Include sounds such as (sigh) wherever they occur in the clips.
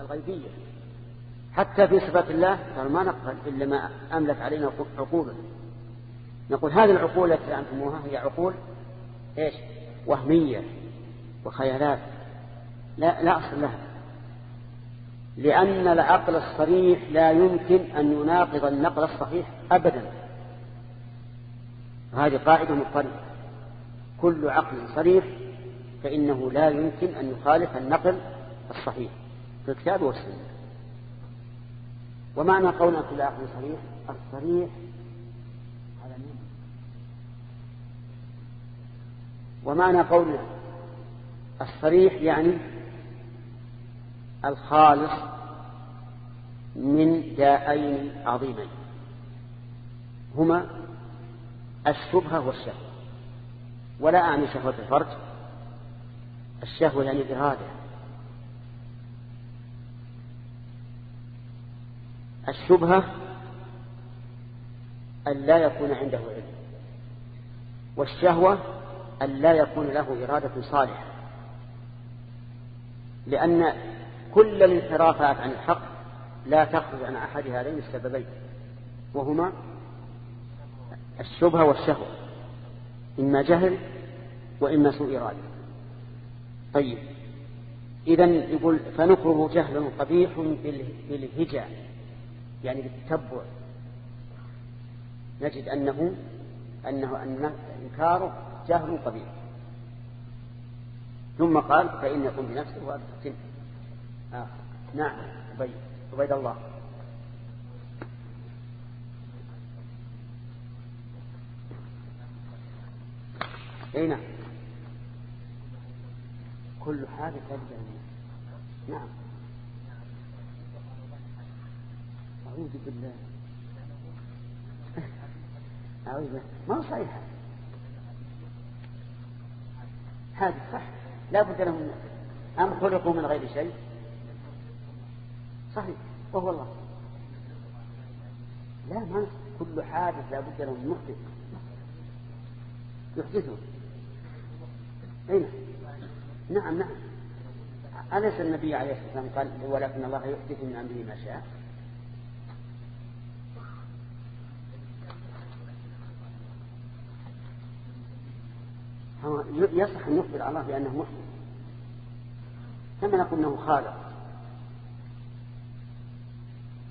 الغيبية. حتى في صفات الله قالوا ما نقبل إلا ما أملت علينا عقوله نقول هذه العقول التي أنتموها هي عقول إيش؟ وهمية وخيالات. لا, لا أصل لها. لأن العقل الصريح لا يمكن أن يناقض النقل الصحيح أبدا. هذه قاعدة مضطردة كل عقل صريح فإنه لا يمكن أن يخالف النقل الصحيح. في الكتاب والسنة. ومعنى قولنا كل عقل صريح؟ الصريح على مين؟ ومعنى قولنا الصريح يعني الخالص من داءين عظيمين. هما الشبهة والشهوة. ولا أعني شهوة الفرج. الشهوة يعني الإرادة الشبهة أن لا يكون عنده علم والشهوة أن لا يكون له إرادة صالحة لأن كل الانحرافات عن الحق لا تخرج عن أحد هذين السببين وهما الشبهة والشهوة إما جهل وإما سوء إرادة. طيب إذا يقول فنكره جهل قبيح بالهجا يعني بالتتبع. نجد أنه أنه أن إنكاره جهل قبيح ثم قال فإن يكون بنفسه وأبدا آه. نعم عبيد عبيد الله. أي نعم. كل حادث يبدا نعم. أعوذ بالله. أعوذ بالله. ما هو صحيح؟ حادث صح. لا بد لهم أم خلقوا من غير شيء. صحيح. وهو الله. لا ما كل حادث لا بد له من محدث يحدثه. أين؟ نعم نعم. أليس النبي عليه الصلاة والسلام قال ولكن الله يحدث من أمره ما شاء يصح أن يخبر الله بأنه محدث كما نقول أنه خالق.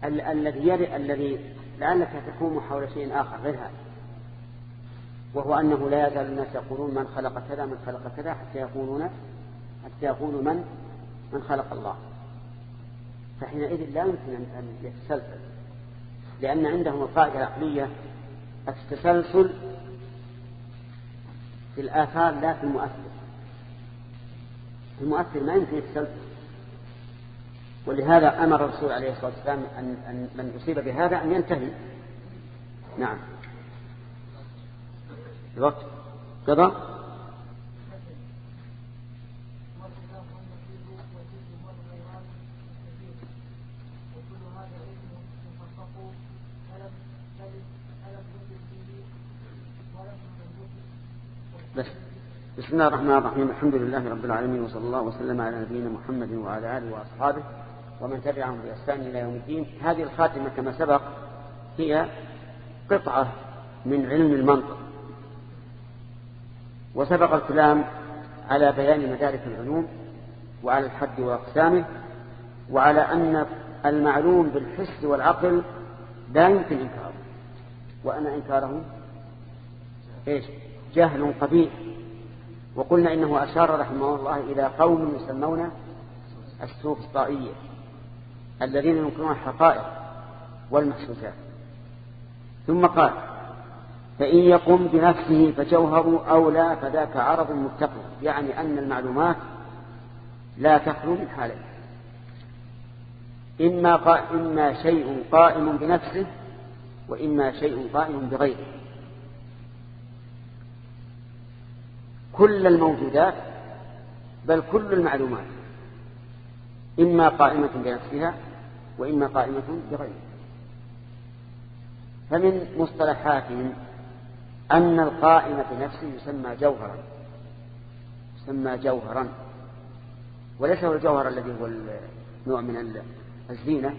الذي يري الذي لعلك تكون حول شيء آخر غير هذا. وهو أنه لا يزال الناس يقولون من خلق كذا من خلق كذا حتى يقولون حتى يقولوا من من خلق الله. فحينئذ لا يمكن أن يتسلسل. لأن عندهم القاعدة العقلية التسلسل في الآثار لا في المؤثر. المؤثر ما يمكن يتسلسل ولهذا أمر الرسول عليه الصلاة والسلام أن, أن من أصيب بهذا أن ينتهي. نعم. الوقت. قضى بس بسم الله الرحمن الرحيم. الحمد لله رب العالمين وصلى الله وسلم على نبينا محمد وعلى آله وأصحابه ومن تبعهم بإحسان إلى يوم الدين. هذه الخاتمة كما سبق هي قطعة من علم المنطق. وسبق الكلام على بيان مدارك العلوم وعلى الحد وأقسامه وعلى أن المعلوم بالحس والعقل لا يمكن إنكاره. وأن إنكاره إيش؟ جهل قبيح. وقلنا إنه أشار رحمه الله إلى قوم يسمون السوفسطائية الذين ينكرون الحقائق والمحسوسات ثم قال فإن يقم بنفسه فجوهر أو لا فذاك عرض متقن يعني أن المعلومات لا تخلو من حالين إما. إما شيء قائم بنفسه وإما شيء قائم بغيره كل الموجودات بل كل المعلومات إما قائمة بنفسها وإما قائمة بغيرها. فمن مصطلحاتهم أن القائم بنفسه يسمى جوهرا يسمى جوهرا. وليس هو الجوهر الذي هو نوع من الزينة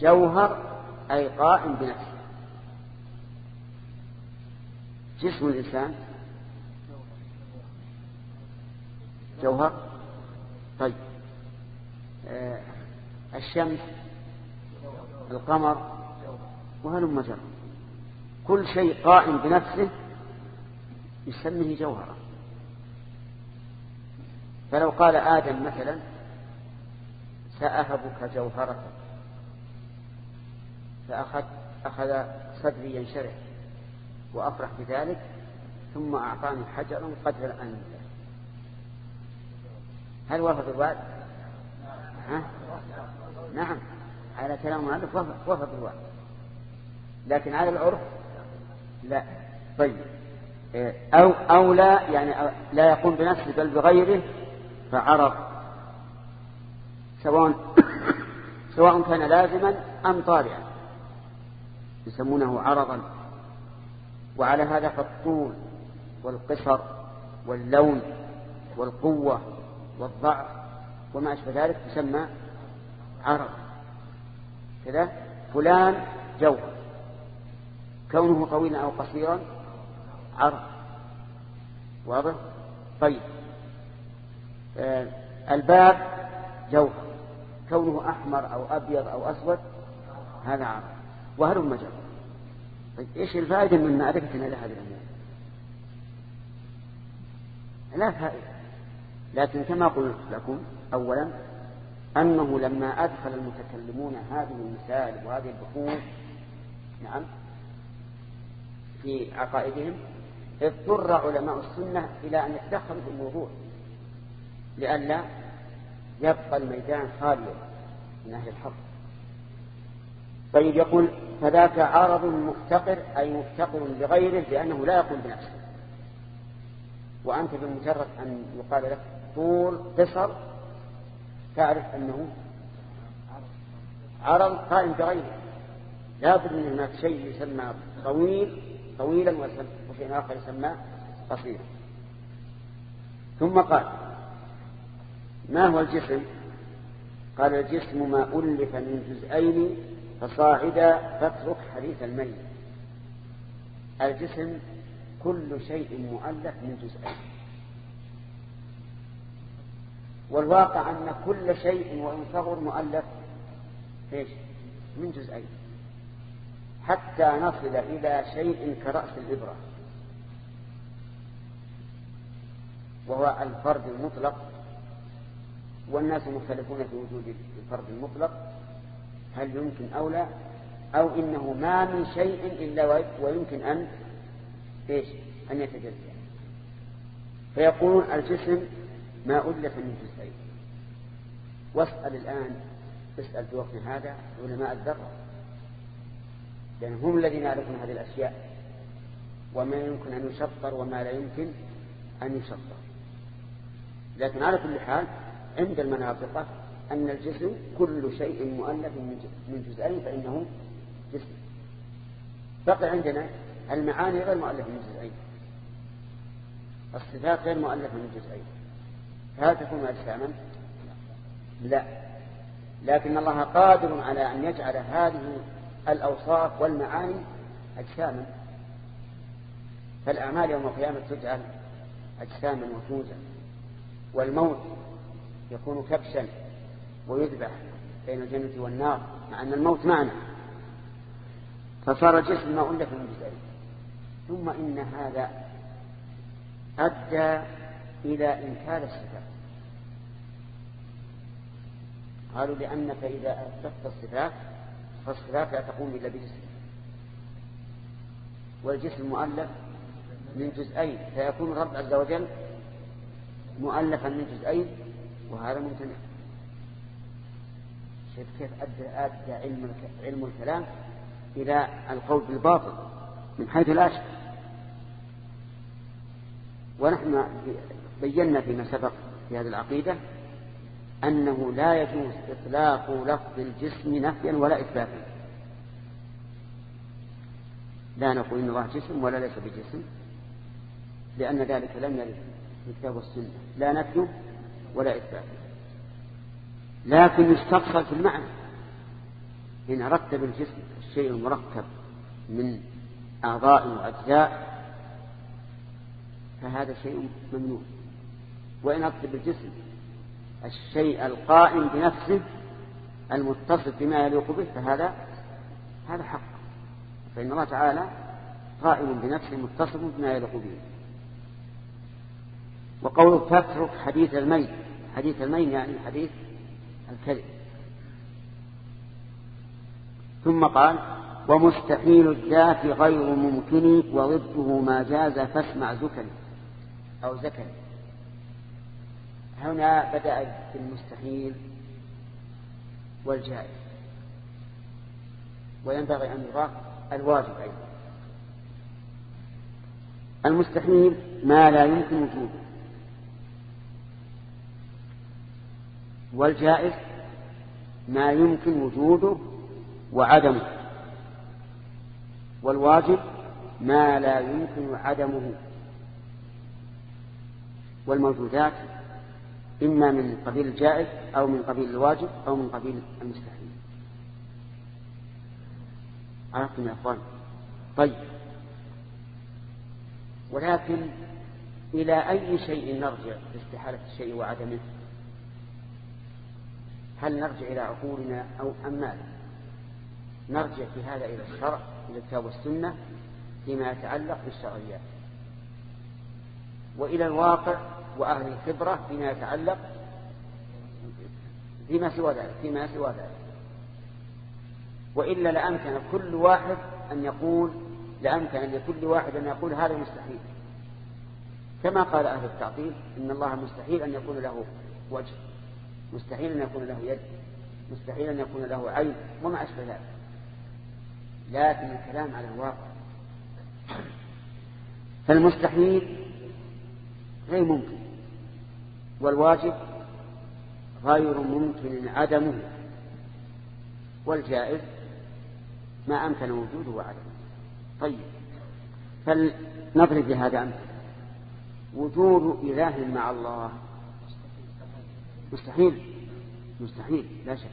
جوهر أي قائم بنفسه. جسم الإنسان جوهر. طيب. آه الشمس القمر وهلم جرى؟ كل شيء قائم بنفسه يسميه جوهرا. فلو قال آدم مثلا سأهبك جوهرتك فأخذ أخذ صدري ينشرح وأفرح بذلك ثم أعطاني حجرا قدر الأنف. هل وافق الوعد؟ ها؟ نعم. على كلام المؤلف وافق الوعد. لكن على العرف؟ لا. طيب. أو, أو لا يعني لا يقوم بنفسه بل بغيره فعرض سواء (coughs) سواء كان لازما أم طارئا. يسمونه عرضا. وعلى هذا فالطول والقصر واللون والقوة والضعف وما أشبه ذلك تسمى عرض. كذا؟ فلان جوهر. كونه طويلا أو قصيرا عرض. واضح؟ طيب. آه الباب جوهر. كونه أحمر أو أبيض أو أسود هذا عرض. وهل مجر طيب إيش الفائدة من معرفتنا لهذه الأمور لا فائدة. لكن كما قلت لكم أولا أنه لما أدخل المتكلمون هذه المثال وهذه البحوث نعم في عقائدهم اضطر علماء السنة إلى أن يتدخلوا في الموضوع لئلا يبقى الميدان خاليا من أهل الحق. طيب يقول فذاك عارض مفتقر أي مفتقر لغيره لأنه لا يقوم بنفسه. وأنت بمجرد أن يقال لك طول قصر تعرف أنه عرض قائم بغيره. لا بد من هناك شيء يسمى طويل طويلا وشيء آخر يسمى قصيرا. ثم قال ما هو الجسم؟ قال الجسم ما ألف من جزئين فصاعدا فاترك حديث الميت. الجسم كل شيء مؤلف من جزئين. والواقع أن كل شيء وإن صغر مؤلف. إيش؟ من جزئين. حتى نصل إلى شيء كرأس الإبرة. وهو الفرد المطلق. والناس مختلفون في وجود الفرد المطلق. هل يمكن أو لا؟ أو إنه ما من شيء إلا ويمكن أن إيش؟ أن يتجزأ. فيقولون الجسم ما ألف من جزئين واسأل الآن اسأل في وقت هذا علماء الذرة. لأن هم الذين يعرفون هذه الأشياء وما يمكن أن يشطر وما لا يمكن أن يشطر. لكن على كل حال عند المناطق أن الجسم كل شيء مؤلف من جزئين فإنه جسم. بقي عندنا المعاني غير مؤلفة من جزئين. الصفات غير مؤلفة من جزئين. فهل تكون أجساما. لا. لكن الله قادر على أن يجعل هذه الأوصاف والمعاني أجساما. فالأعمال يوم القيامة تجعل أجساما وفوزا والموت يكون كبشا ويذبح بين الجنة والنار مع أن الموت معنى. فصار جسم ما ألف من جزئين ثم إن هذا أدى إلى إنكار الصفات. قالوا لأنك إذا أثبت الصفات فالصفات لا تقوم إلا بجسم والجسم مؤلف من جزئين فيكون الرب عز وجل مؤلفا من جزئين وهذا ممتنع. شوف كيف أدى, أدى علم, علم الكلام إلى القول بالباطل من حيث لا شك ونحن بينا فيما سبق في هذه العقيدة أنه لا يجوز إطلاق لفظ الجسم نفيا ولا إثباتا. لا نقول إن الله جسم ولا ليس بجسم لأن ذلك لم يرد في الكتاب والسنة لا نفي ولا إثبات. لكن يستقصر في المعنى إن أردت بالجسم الشيء المركب من أعضاء وأجزاء فهذا شيء ممنوع. وإن أردت بالجسم الشيء القائم بنفسه المتصف بما يليق به فهذا هذا حق. فإن الله تعالى قائم بنفسه متصف بما يليق به. وقوله فاترك حديث الميت حديث الميت يعني حديث الكذب. ثم قال ومستحيل الذات غير ممكن وضده ما جاز فاسمع زكري أو زكري هنا بدأ بالمستحيل والجائز. وينبغي أن يضاف الواجب أيضا. المستحيل ما لا يمكن وجوده. والجائز ما يمكن وجوده وعدمه. والواجب ما لا يمكن عدمه. والموجودات إما من قبيل الجائز أو من قبيل الواجب أو من قبيل المستحيل. عرفتم يا أخوان؟ طيب. ولكن إلى أي شيء نرجع في استحالة الشيء وعدمه؟ هل نرجع إلى عقولنا أو أم ماذا نرجع في هذا إلى الشرع إلى الكتاب والسنة فيما يتعلق بالشرعيات. وإلى الواقع وأهل الخبرة فيما يتعلق فيما سوى ذلك فيما سوى ذلك. وإلا لأمكن كل واحد أن يقول لأمكن لكل واحد أن يقول هذا مستحيل. كما قال أهل التعطيل إن الله مستحيل أن يكون له وجه مستحيل أن يكون له يد مستحيل أن يكون له عين وما أشبه ذلك. لكن الكلام على الواقع. فالمستحيل غير ممكن. والواجب غير ممكن عدمه والجائز ما أمكن وجوده وعدمه. طيب فلنضرب بهذا أمثلة. وجود إله مع الله مستحيل مستحيل لا شك.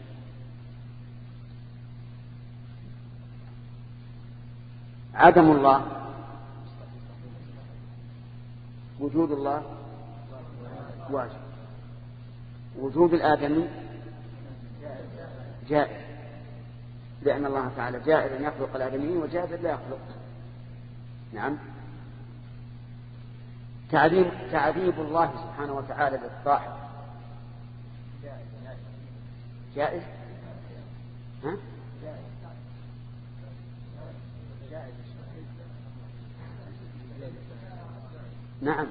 عدم الله وجود الله واجب. وجود الآدمي جائز لأن الله تعالى جائز أن يخلق الآدميين وجائز لا يخلق. نعم. تعذيب تعذيب الله سبحانه وتعالى للصاحب جائز؟ ها؟ نعم.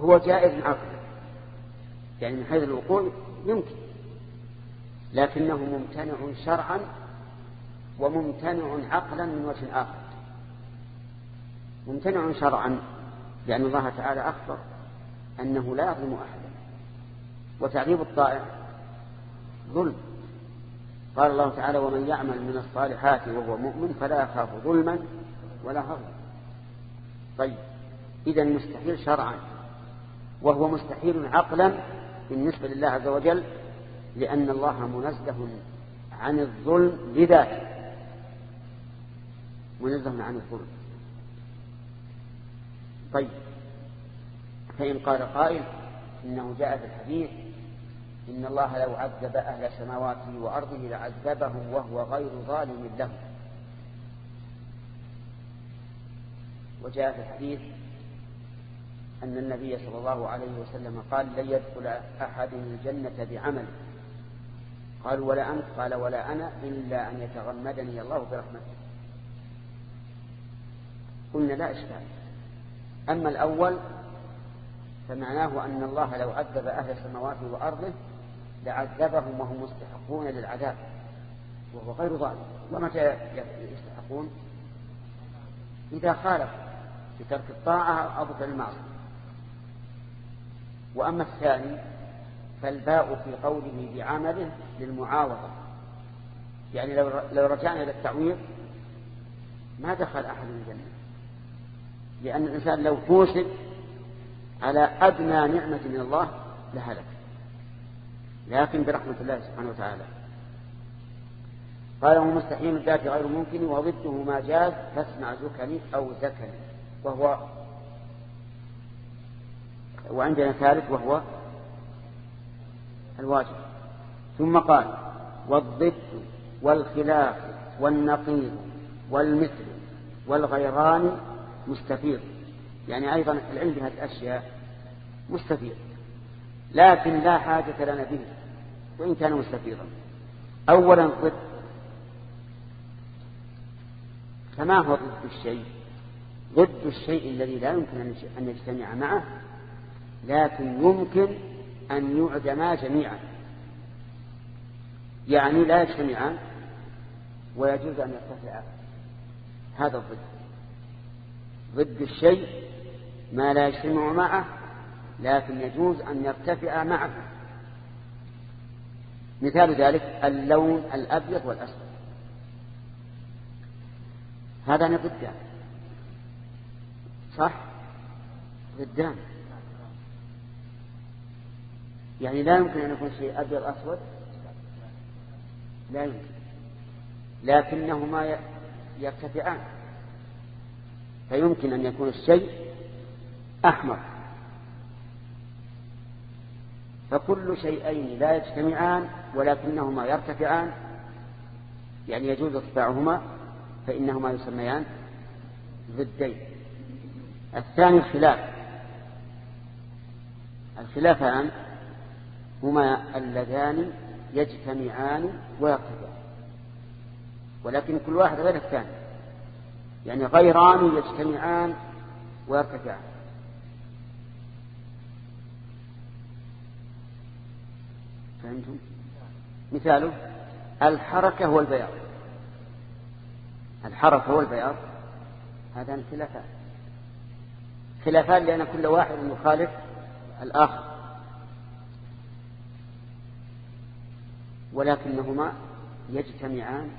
هو جائز عقلا يعني من حيث الوقوع يمكن. لكنه ممتنع شرعا وممتنع عقلا من وجه آخر. ممتنع شرعا لأن الله تعالى أخبر أنه لا يظلم أحدا. وتعذيب الطائع ظلم. قال الله تعالى ومن يعمل من الصالحات وهو مؤمن فلا يخاف ظلما ولا هضما طيب إذا مستحيل شرعا. وهو مستحيل عقلا بالنسبة لله عز وجل لأن الله منزه عن الظلم لذاته. منزه عن الظلم. طيب فإن قال قائل إنه جاء في الحديث إن الله لو عذب أهل سماواته وأرضه لعذبهم وهو غير ظالم لهم. وجاء في الحديث أن النبي صلى الله عليه وسلم قال لن يدخل أحد الجنة بعمل قالوا ولا أنت قال ولا أنا إلا أن يتغمدني الله برحمته قلنا لا إشكال أما الأول فمعناه أن الله لو عذب أهل السماوات وأرضه لعذبهم وهم مستحقون للعذاب وهو غير ظالم. ومتى يستحقون؟ إذا خالف بترك الطاعة أو بفعل المعصية. وأما الثاني فالباء في قوله بعمله للمعاوضة. يعني لو لو رجعنا إلى التعويض ما دخل أحد الجنة. لأن الإنسان لو حوسب على أدنى نعمة من الله لهلك. لكن برحمة الله سبحانه وتعالى. قال هو مستحيل الذات غير ممكن وضده ما جاز فاسمع زكني أو زكني وهو وعندنا ثالث وهو الواجب. ثم قال والضد والخلاف والنقيض والمثل والغيران مستفيض. يعني أيضا العلم بهذه الأشياء مستفيض. لكن لا حاجة لنا به وإن كان مستفيضا. أولا ضد فما هو ضد الشيء؟ ضد الشيء الذي لا يمكن أن يجتمع معه لكن يمكن أن يعدما جميعا. يعني لا يجتمعان ويجوز أن يرتفعا هذا الضد. ضد الشيء ما لا يجتمع معه لكن يجوز أن يرتفع معه. مثال ذلك اللون الأبيض والأسود. هذا ضدان. صح؟ ضدان. يعني لا يمكن أن يكون شيء أبيض أسود؟ لا يمكن. لكنهما يرتفعان. فيمكن أن يكون الشيء أحمر. فكل شيئين لا يجتمعان ولكنهما يرتفعان. يعني يجوز ارتفاعهما فإنهما يسميان ضدين. الثاني الخلاف. الخلافان هما اللذان يجتمعان ويرتفعان ولكن كل واحد غير الثاني. يعني غيران يجتمعان ويرتفعان فهمتم؟ مثاله الحركة والبياض. الحركة والبياض هذان خلافان. خلافان لأن كل واحد يخالف الآخر. ولكنهما يجتمعان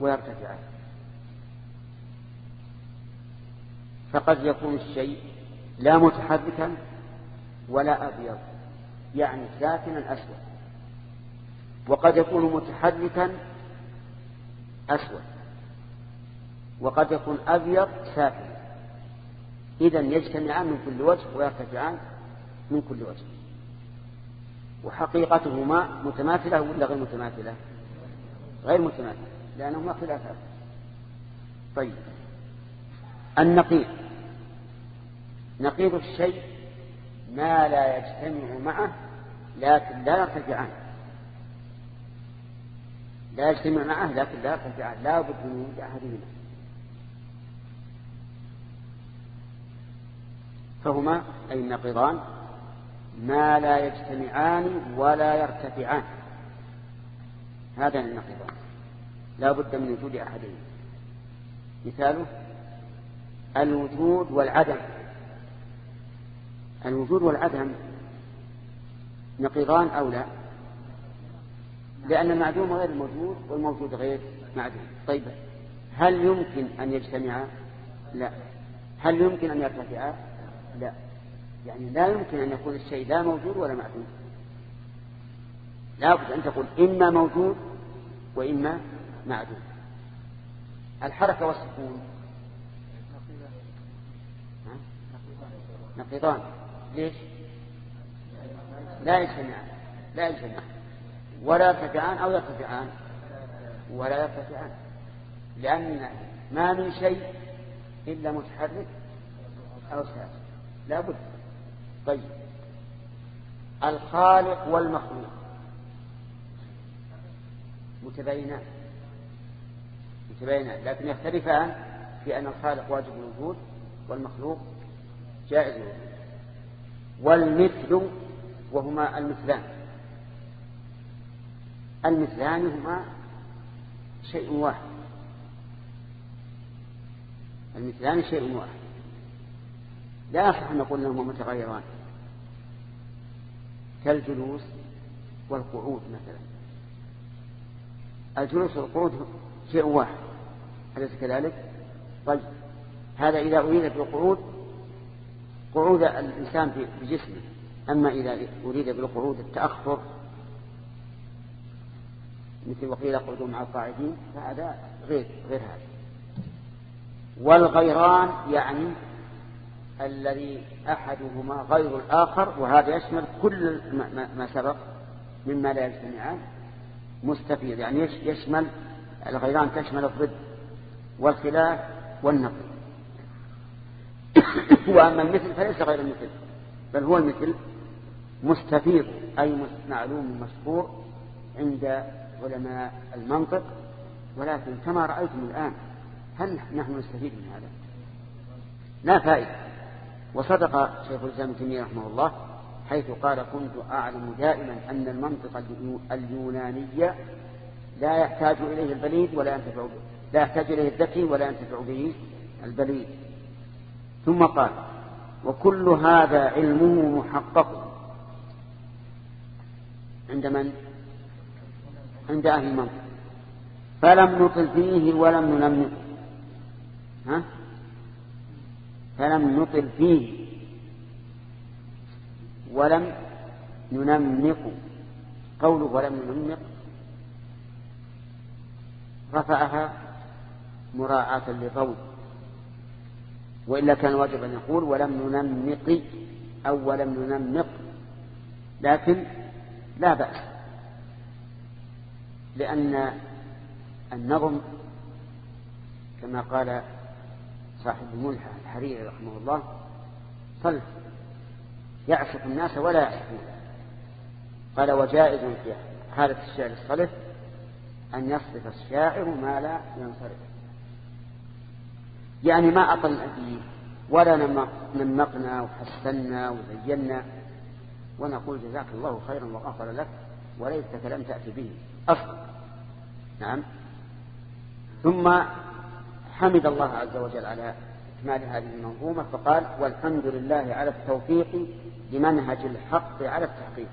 ويرتفعان. فقد يكون الشيء لا متحركا ولا أبيض يعني ساكنا أسود. وقد يكون متحركا أسود. وقد يكون أبيض ساكنا إذا يجتمعان من كل وجه ويرتفعان من كل وجه. وحقيقتهما متماثلة ولا غير متماثلة؟ غير متماثلة لأنهما خلافات طيب. النقيض. نقيض الشيء ما لا يجتمع معه لكن لا يرتفعان لا يجتمع معه لكن لا يرتفعان لا بد من وجود أحدهما. فهما أي النقيضان ما لا يجتمعان ولا يرتفعان. هذان النقيضان لا بد من وجود أحدهما. مثاله الوجود والعدم. الوجود والعدم نقيضان أو لا؟ لأن المعدوم غير الموجود والموجود غير معدوم. طيب هل يمكن أن يجتمعا؟ لا. هل يمكن أن يرتفعا؟ لا. يعني لا يمكن أن يكون الشيء لا موجود ولا معدوم. لا بد أن تقول إما موجود وإما معدوم. الحركة والسكون. نقيضان. ليش؟ لا يجتمعان. لا يجتمعان. ولا يرتفعان أو يرتفعان. ولا يرتفعان. لأن ما من شيء إلا متحرك أو ساكن. لا بد. طيب. الخالق والمخلوق. متباينان متباينان لكن يختلفان في أن الخالق واجب الوجود والمخلوق جائز الوجود. والمثل وهما المثلان. المثلان هما شيء واحد. المثلان شيء واحد. لا يصح أن نقول أنهما متغيران. كالجلوس والقعود مثلا. الجلوس والقعود شيء واحد. أليس كذلك؟ طيب. هذا إذا أريد بالقعود قعود الإنسان بجسمه أما إذا أريد بالقعود التأخر مثل وقيل اقعدوا مع القاعدين فهذا غير غير هذا. والغيران يعني الذي أحدهما غير الآخر وهذا يشمل كل ما سبق مما لا يجتمعان. مستفيض يعني يشمل الغيران تشمل الضد والخلاف والنقل (coughs) وأما المثل فليس غير المثل بل هو المثل مستفيض أي معلوم مشهور عند علماء المنطق. ولكن كما رأيتم الآن هل نحن نستفيد من هذا؟ لا فائدة. وصدق شيخ الإسلام ابن تيمية رحمه الله حيث قال كنت أعلم دائما أن المنطق اليوناني لا يحتاج إليه البليد ولا ينتفع به. لا يحتاج إليه الذكي ولا ينتفع به البليد. ثم قال وكل هذا علمه محقق. عند من؟ عند أهل المنطق فلم نطل فيه ولم ننمق ها؟ فلم نطل فيه. ولم ننمق. قوله ولم ننمق. رفعها مراعاة للروض وإلا كان واجب أن يقول ولم ننمق أو ولم ننمق. لكن لا بأس. لأن النظم كما قال صاحب الملحة الحريري رحمه الله صلف يعشق الناس ولا يعشقون. قال وجائز في حالة الشعر الصلف أن يصرف الشاعر ما لا ينصرف. يعني ما أطلنا فيه ولا نمقنا وحسنا وزينا ونقول جزاك الله خيرا وغفر لك وليتك لم تأتي به. أصلا نعم. ثم حمد الله عز وجل على إكمال هذه المنظومة فقال والحمد لله على التوفيق لمنهج الحق على التحقيق.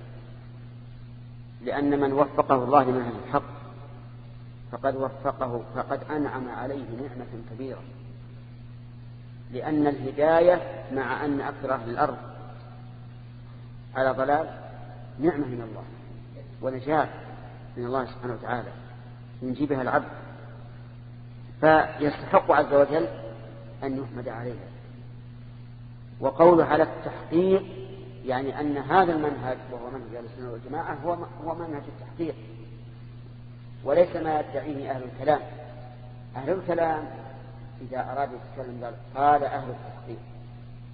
لأن من وفقه الله لمنهج الحق فقد وفقه فقد أنعم عليه نعمة كبيرة. لأن الهداية مع أن أكثر أهل الأرض على ضلال نعمة من الله ونجاة من الله سبحانه وتعالى. ينجي بها العبد. فيستحق عز وجل أن يحمد عليها. وقوله على التحقيق يعني أن هذا المنهج وهو منهج أهل السنة والجماعة هو هو منهج التحقيق. وليس ما يدعيه أهل الكلام. أهل الكلام إذا أراد يتكلم قال قال أهل التحقيق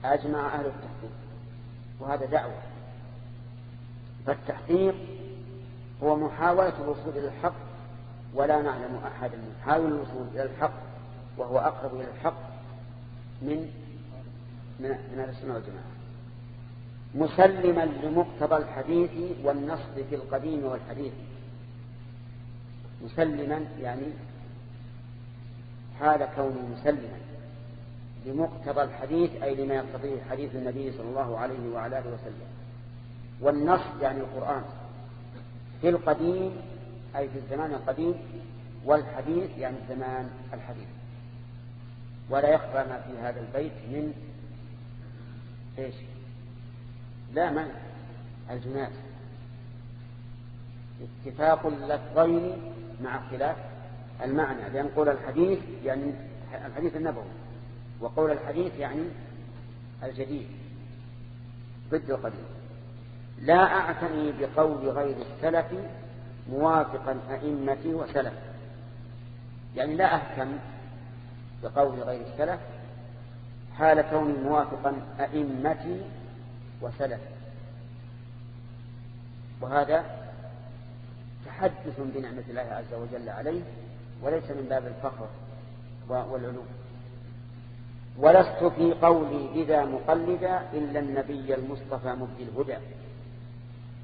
أجمع أهل التحقيق. وهذا دعوة. فالتحقيق هو محاولة الوصول إلى الحق ولا نعلم أحدا يحاول الوصول إلى الحق وهو أقرب إلى الحق من من من السنة والجماعة. مسلما لمقتضى الحديث والنص في القديم والحديث. مسلما يعني حال كونه مسلما لمقتضى الحديث أي لما يقتضيه حديث النبي صلى الله عليه وعلى آله وسلم. والنص يعني القرآن. في القديم أي في الزمان القديم والحديث يعني الزمان الحديث. ولا يخفى ما في هذا البيت من إيش؟ لا من الجنات اتفاق اللفظين مع اختلاف المعنى لأن قول الحديث يعني الحديث النبوي وقول الحديث يعني الجديد ضد القديم. لا أعتني بقول غير السلف موافقا أئمتي وسلف. يعني لا أهتم بقول غير السلف حال كوني موافقا أئمتي وسلف. وهذا تحدث بنعمة الله عز وجل عليه وليس من باب الفخر والعلو. ولست في قولي بذا مقلدا إلا النبي المصطفى مبدي الهدى.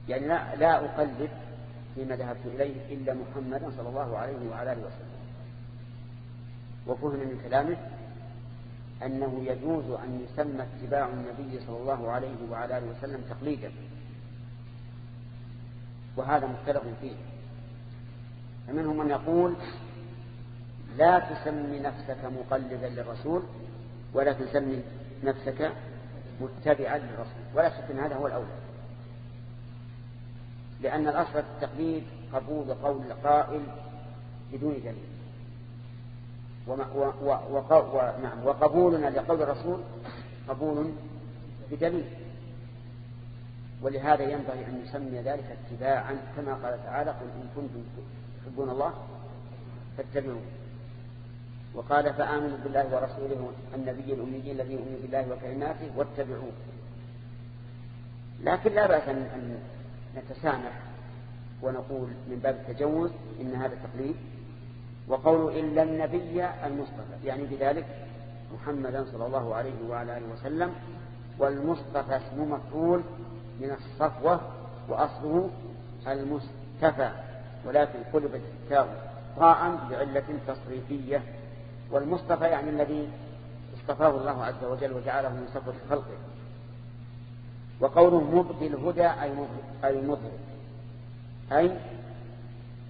يعني لا, لا أقلد فيما ذهبت إليه إلا محمدا صلى الله عليه وعلى آله وسلم. وفهم من كلامه أنه يجوز أن يسمى اتباع النبي صلى الله عليه وعلى آله وسلم تقليدا. وهذا مختلف فيه. فمنهم من يقول لا تسمي نفسك مقلدا للرسول ولا تسمي نفسك متبعا للرسول. ولا شك إن هذا هو الأولى. لأن الأصل التقليد قبول قول القائل بدون دليل. وما و و و نعم وقبولنا لقول الرسول قبول بدليل. ولهذا ينبغي أن يسمي ذلك اتباعا كما قال تعالى قل إن كنتم تحبون الله فاتبعوا وقال فآمنوا بالله ورسوله النبي الأمي الذي يؤمن بالله وكلماته واتبعوه. لكن لا بأس أن نتسامح ونقول من باب التجوز إن هذا تقليد وقول إلا النبي المصطفى يعني بذلك محمدا صلى الله عليه وعلى آله وسلم والمصطفى اسم مفعول من الصفوة وأصله المستفى ولكن قلبت التاء طاء بعلة تصريفية والمصطفى يعني الذي اصطفاه الله عز وجل وجعله من صفوة خلقه. وقوله مبدي الهدى أي مظهر. أي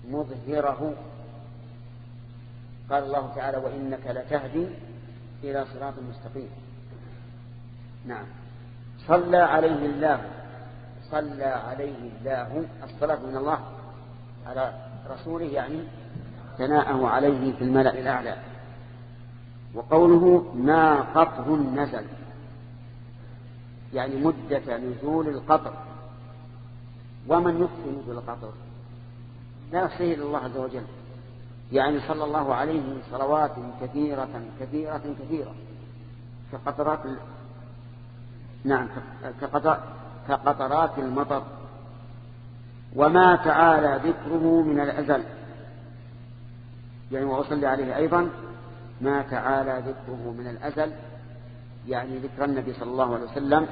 مظهره. قال الله تعالى وإنك لتهدي إلى صراط مستقيم. نعم. صلى عليه الله. صلى عليه الله. الصلاة من الله على رسوله يعني ثناءه عليه في الملأ الأعلى. وقوله ما قطر نزل يعني مدة نزول القطر. ومن يخفي نزول القطر؟ لا يخفيه إلا الله عز وجل. يعني صلى الله عليه صلوات كثيرة كثيرة كثيرة. كقطرات نعم كقطرات المطر. وما تعالى ذكره من الأزل. يعني وأصلي عليه أيضا ما تعالى ذكره من الأزل يعني ذكر النبي صلى الله عليه وسلم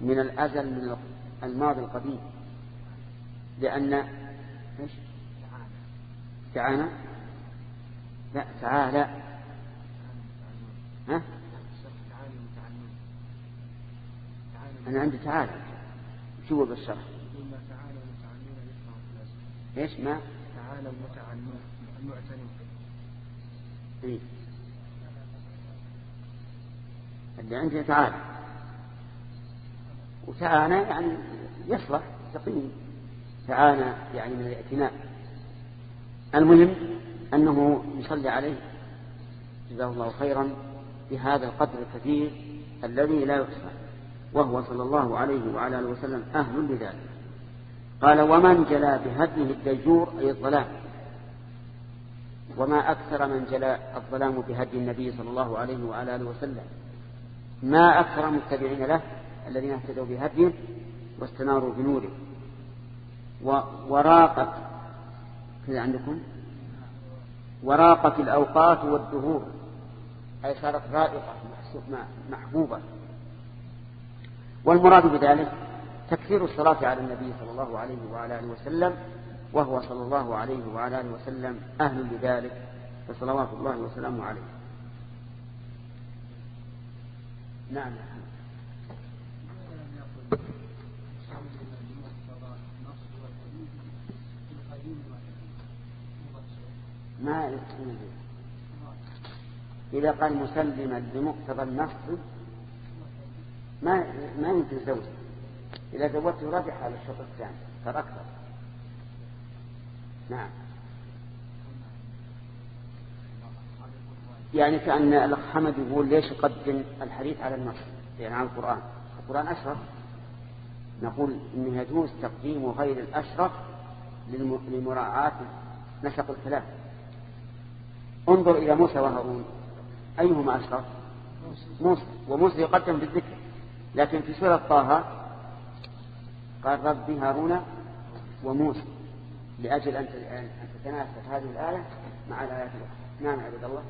من الأزل من الماضي القديم. لأن إيش؟ تعالى. لا تعالى. ها؟ أنا عندي تعالى. شو بالشرح؟ إيش ما؟ تعالى المتعنون المعتنون إيه؟ اللي عندي تعالى وتعانى يعني يصلح تقييم تعانى يعني من الاعتناء. المهم أنه يصلي عليه. جزاه الله خيرا بهذا القدر الكثير الذي لا يحصى. وهو صلى الله عليه وعلى آله وسلم أهل لذلك. قال ومن جلا بهديه الديجور أي الظلام. وما أكثر من جلا الظلام بهدي النبي صلى الله عليه وعلى آله وسلم. ما أكثر المتبعين له الذين اهتدوا بهديه واستناروا بنوره. وراقت كذا عندكم؟ وراقت الأوقات والدهور. أي صارت رائقة محبوبة. والمراد بذلك تكثير الصلاة على النبي صلى الله عليه وعلى آله وسلم وهو صلى الله عليه وعلى آله وسلم أهل لذلك فصلوات الله وسلامه عليه. نعم. ما يستحيل إذا قال مسلما بمقتضى النص ما ما يمكن زوجه إذا زوجته رجع على الشرط الثاني أكثر نعم. يعني كأن الأخ حمد يقول ليش يقدم الحديث على النص؟ يعني على القرآن. القرآن أشرف. نقول إنه يجوز تقديم غير الأشرف لمراعاة نسق الكلام. انظر إلى موسى وهارون. أيهما أشرف؟ موسى. وموسى يقدم بالذكر. لكن في سورة طه قال رب هارون وموسى. لأجل أن تتناسب هذه الآية مع الآيات الأخرى. نعم عبد الله.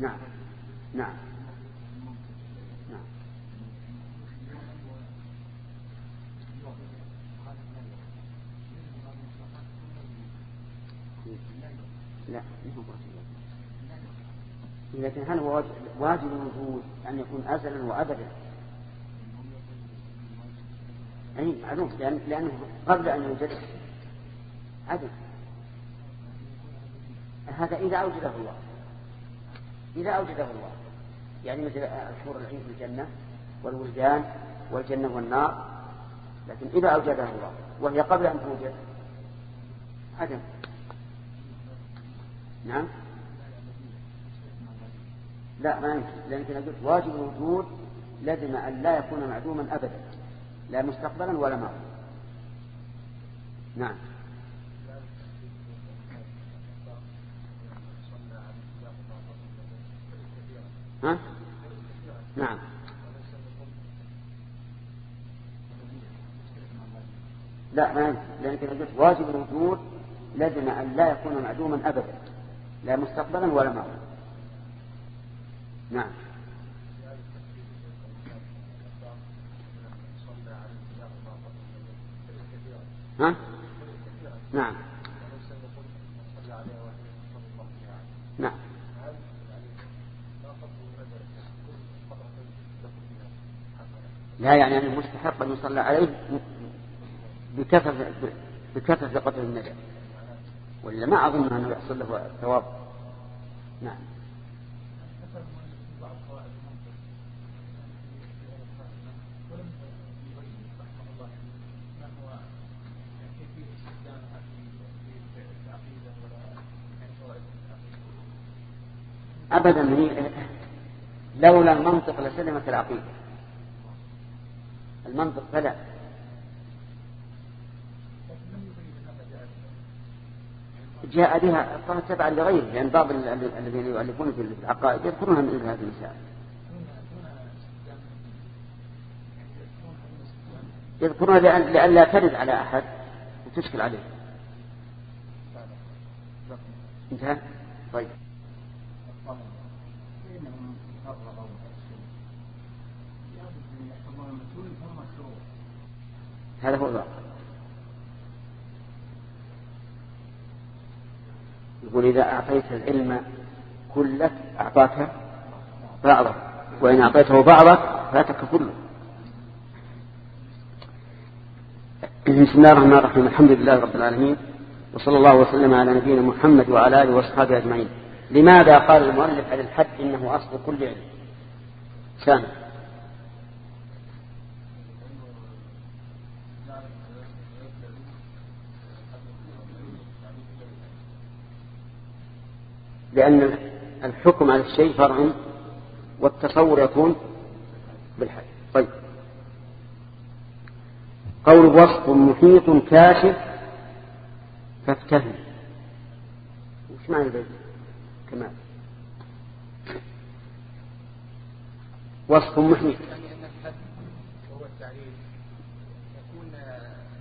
نعم. نعم. نعم. لا لكن هل واجب؟ الوجود أن يكون أزلا وأبدا. أي معلوم لأن لأنه قبل أن يوجد. عدم هذا إذا أوجده الله. إذا أوجده الله. يعني مثل الحور العين في الجنة والولدان والجنة والنار. لكن إذا أوجدها الله وهي قبل أن توجد. عدم. نعم. لا ما يمكن. لأنك قلت واجب الوجود لازم أن لا يكون معدوما أبدا. لا مستقبلا ولا ماضيا. نعم. ها؟ نعم. لا ما لأنك قلت واجب الوجود لازم أن لا يكون معدوما أبدا لا مستقبلا ولا ماضيا نعم. ها؟ نعم. نعم. لا يعني أنه مستحق أن يصلى عليه بكثرة بكثرة قتل النجاة. ولا ما أظن أنه يحصل له ثواب. نعم. أبدا هي لولا المنطق لسلمت العقيدة. المنطق فلا. جاء بها صارت تبعا لغيره لأن بعض الذين يؤلفون في العقائد يذكرونها من هذه المسائل يذكرونها لئلا ترد على أحد وتشكل عليه. انتهى؟ طيب. هذا هو الواقع. يقول إذا أعطيت العلم كلك أعطاك بعضه وإن أعطيته بعضك فاتك كله بسم الله الرحمن الرحيم. الحمد لله رب العالمين وصلى الله وسلم على نبينا محمد وعلى آله وأصحابه أجمعين. لماذا قال المؤلف على الحد إنه أصل كل علم؟ سامي لأن الحكم على الشيء فرع والتصور يكون بالحد طيب. قول وصف محيط كاشف فافتهم. وش معنى ذلك؟ كمال وصف محيط.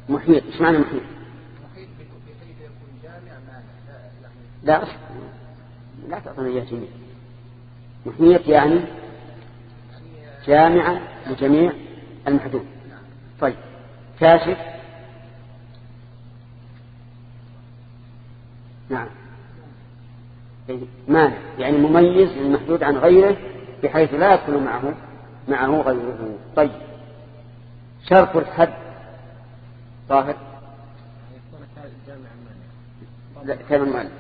محيط. إيش معنى محيط؟ محيط بحيث يكون جامع لا أصل لا تعطينا إياه جميع محيط يعني جامعا لجميع المحدود. طيب. كاشف. نعم. مانع يعني مميز للمحدود عن غيره بحيث لا يكون معه معه غيره. طيب. شرط الحد. طاهر. لا كان المؤلف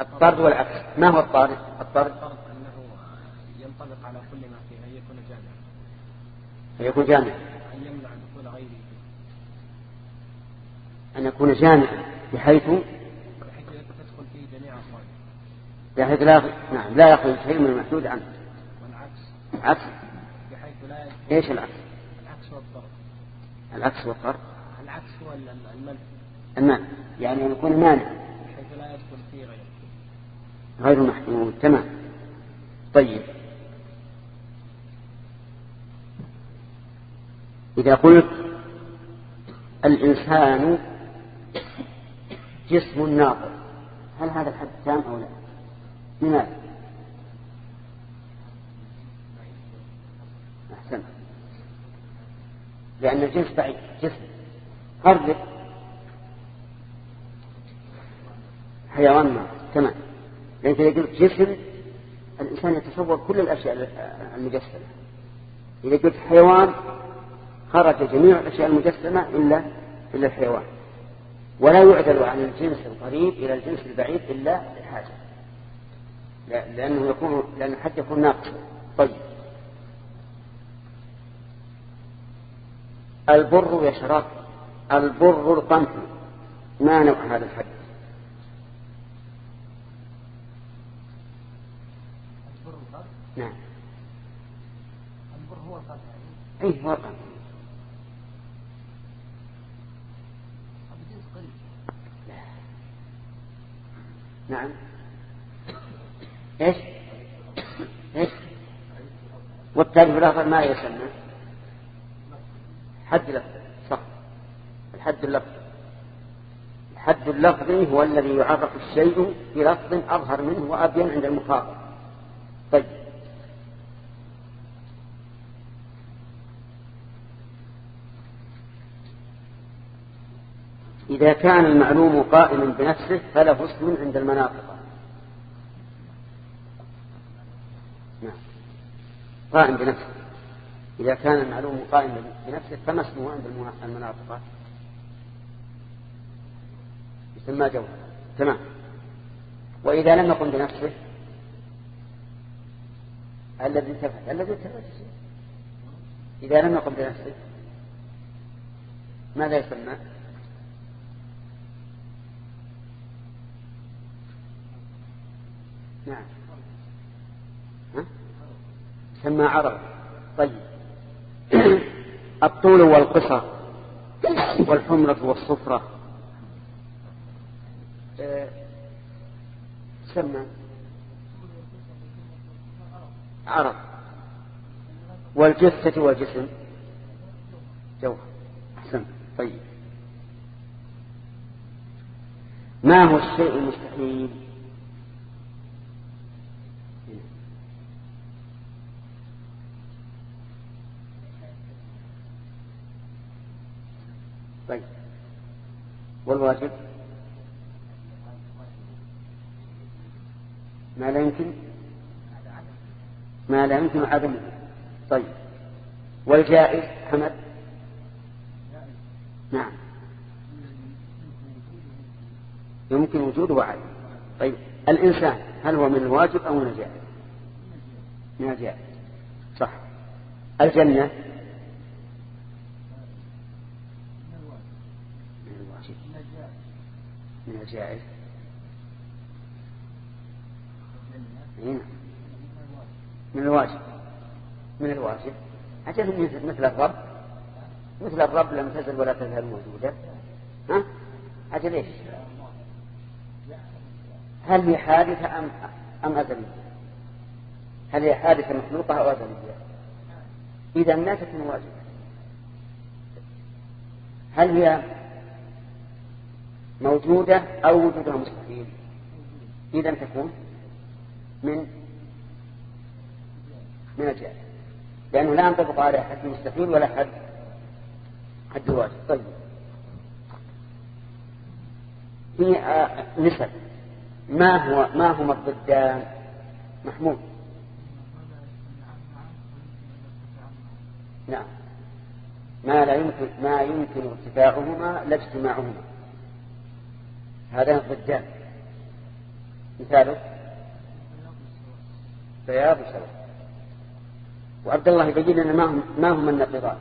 الطرد والعكس. ما هو الطرد الطرد أنه ينطبق على كل ما فيه أن يكون جامعا. أن يكون جامعا. أن يمنع دخول غيره. أن يكون جامعا بحيث بحيث تدخل فيه جميع أفراده بحيث لا نعم لا يخرج شيء من المحدود عنه. والعكس. عكس بحيث لا يدخل إيش العكس؟ العكس هو الطرد العكس هو الطرد العكس هو المنع. المانع يعني أن يكون مانع بحيث لا يدخل فيه غيره غير محدود تمام. طيب. إذا قلت الإنسان جسم ناطق هل هذا الحد تام أو لا؟ لماذا؟ أحسن. لأن الجنس بعيد جسم. قرب حيوان ناطق تمام. لأنك إذا قلت جسم الإنسان يتصور كل الأشياء المجسمة. إذا قلت حيوان خرج جميع الأشياء المجسمة إلا إلا الحيوان. ولا يعدل عن الجنس القريب إلى الجنس البعيد إلا الحاجة. لأنه يكون لأن حتى يكون ناقص طيب. البر يا شراب البر القمح. ما نوع هذا الحد البر الغرب نعم. البر هو الغرب اي هو القمح نعم. إيش؟ إيش؟ والتالي في الآخر ما يسمى. حد لفظي صح. الحد اللفظي. الحد اللفظي هو الذي يعرف الشيء بلفظ أظهر منه وأبين عند المخاطب طيب إذا كان المعلوم قائما بنفسه فله اسم عند المناطق. نعم. قائم بنفسه. إذا كان المعلوم قائما بنفسه فما اسمه عند المناطق؟ يسمى جوهر. تمام. وإذا لم يقم بنفسه الذي التفت الذي التفت إذا لم يقم بنفسه ماذا يسمى؟ نعم. ها؟ يسمى عرض طيب. (clears throat) الطول والقصر والحمرة والصفرة. آه، سمى عرض والجثة والجسم. جوهر. أحسن طيب. ما هو الشيء المستحيل؟ طيب. والواجب؟ ما لا يمكن؟ ما لا يمكن عدمه طيب. والجائز حمد؟ نعم. يمكن وجوده وعدم طيب. الإنسان هل هو من الواجب أو من الجائز؟ من الجائز. صح. الجنة من الواجب من الجائز. من الواجب. من الواجب. أجل مثل الرب. مثل الرب لم تزل ولا تزال موجودة. ها؟ أجل إيش؟ هل هي حادثة أم أم أزلية؟ هل هي حادثة مخلوقة أو أزلية؟ إذا لا تكون واجبة هل هي موجودة أو وجودها مستحيل. إذا تكون من من الجائز لأنه لا ينطبق على حد المستحيل ولا حد حد الواجب طيب. في آه، نسب. ما هو ما هما الضدان محمود. نعم. ما لا يمكن ما يمكن ارتفاعهما لا اجتماعهما. هذان الضدان مثاله؟ بياض وسواد وعبد الله يبين لنا ما هم ما هم النقيضان.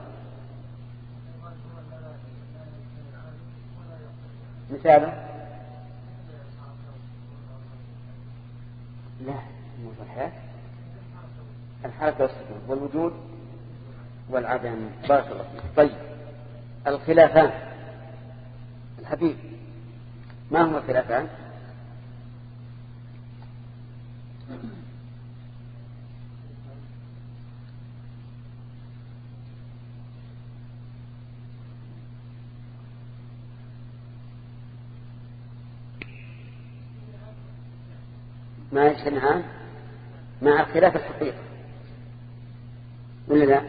مثاله؟ لا مو الحياة الحركة والسكون والوجود والعدم. بارك الله فيك. طيب الخلافان. الحبيب ما هما الخلافان؟ ما يجتمعان؟ مع اختلاف الحقيقة ولا لا؟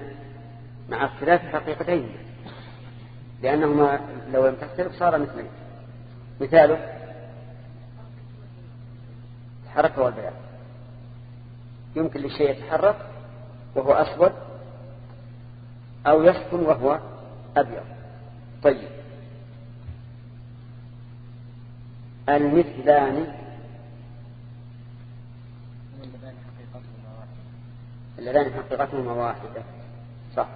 مع اختلاف الحقيقتين. لأنهما لو لم تختلف صار مثلين. مثاله الحركة والبيان يمكن للشيء يتحرك وهو أسود أو يسكن وهو أبيض. طيب. المثلان. اللذان حقيقتهما واحدة. صح.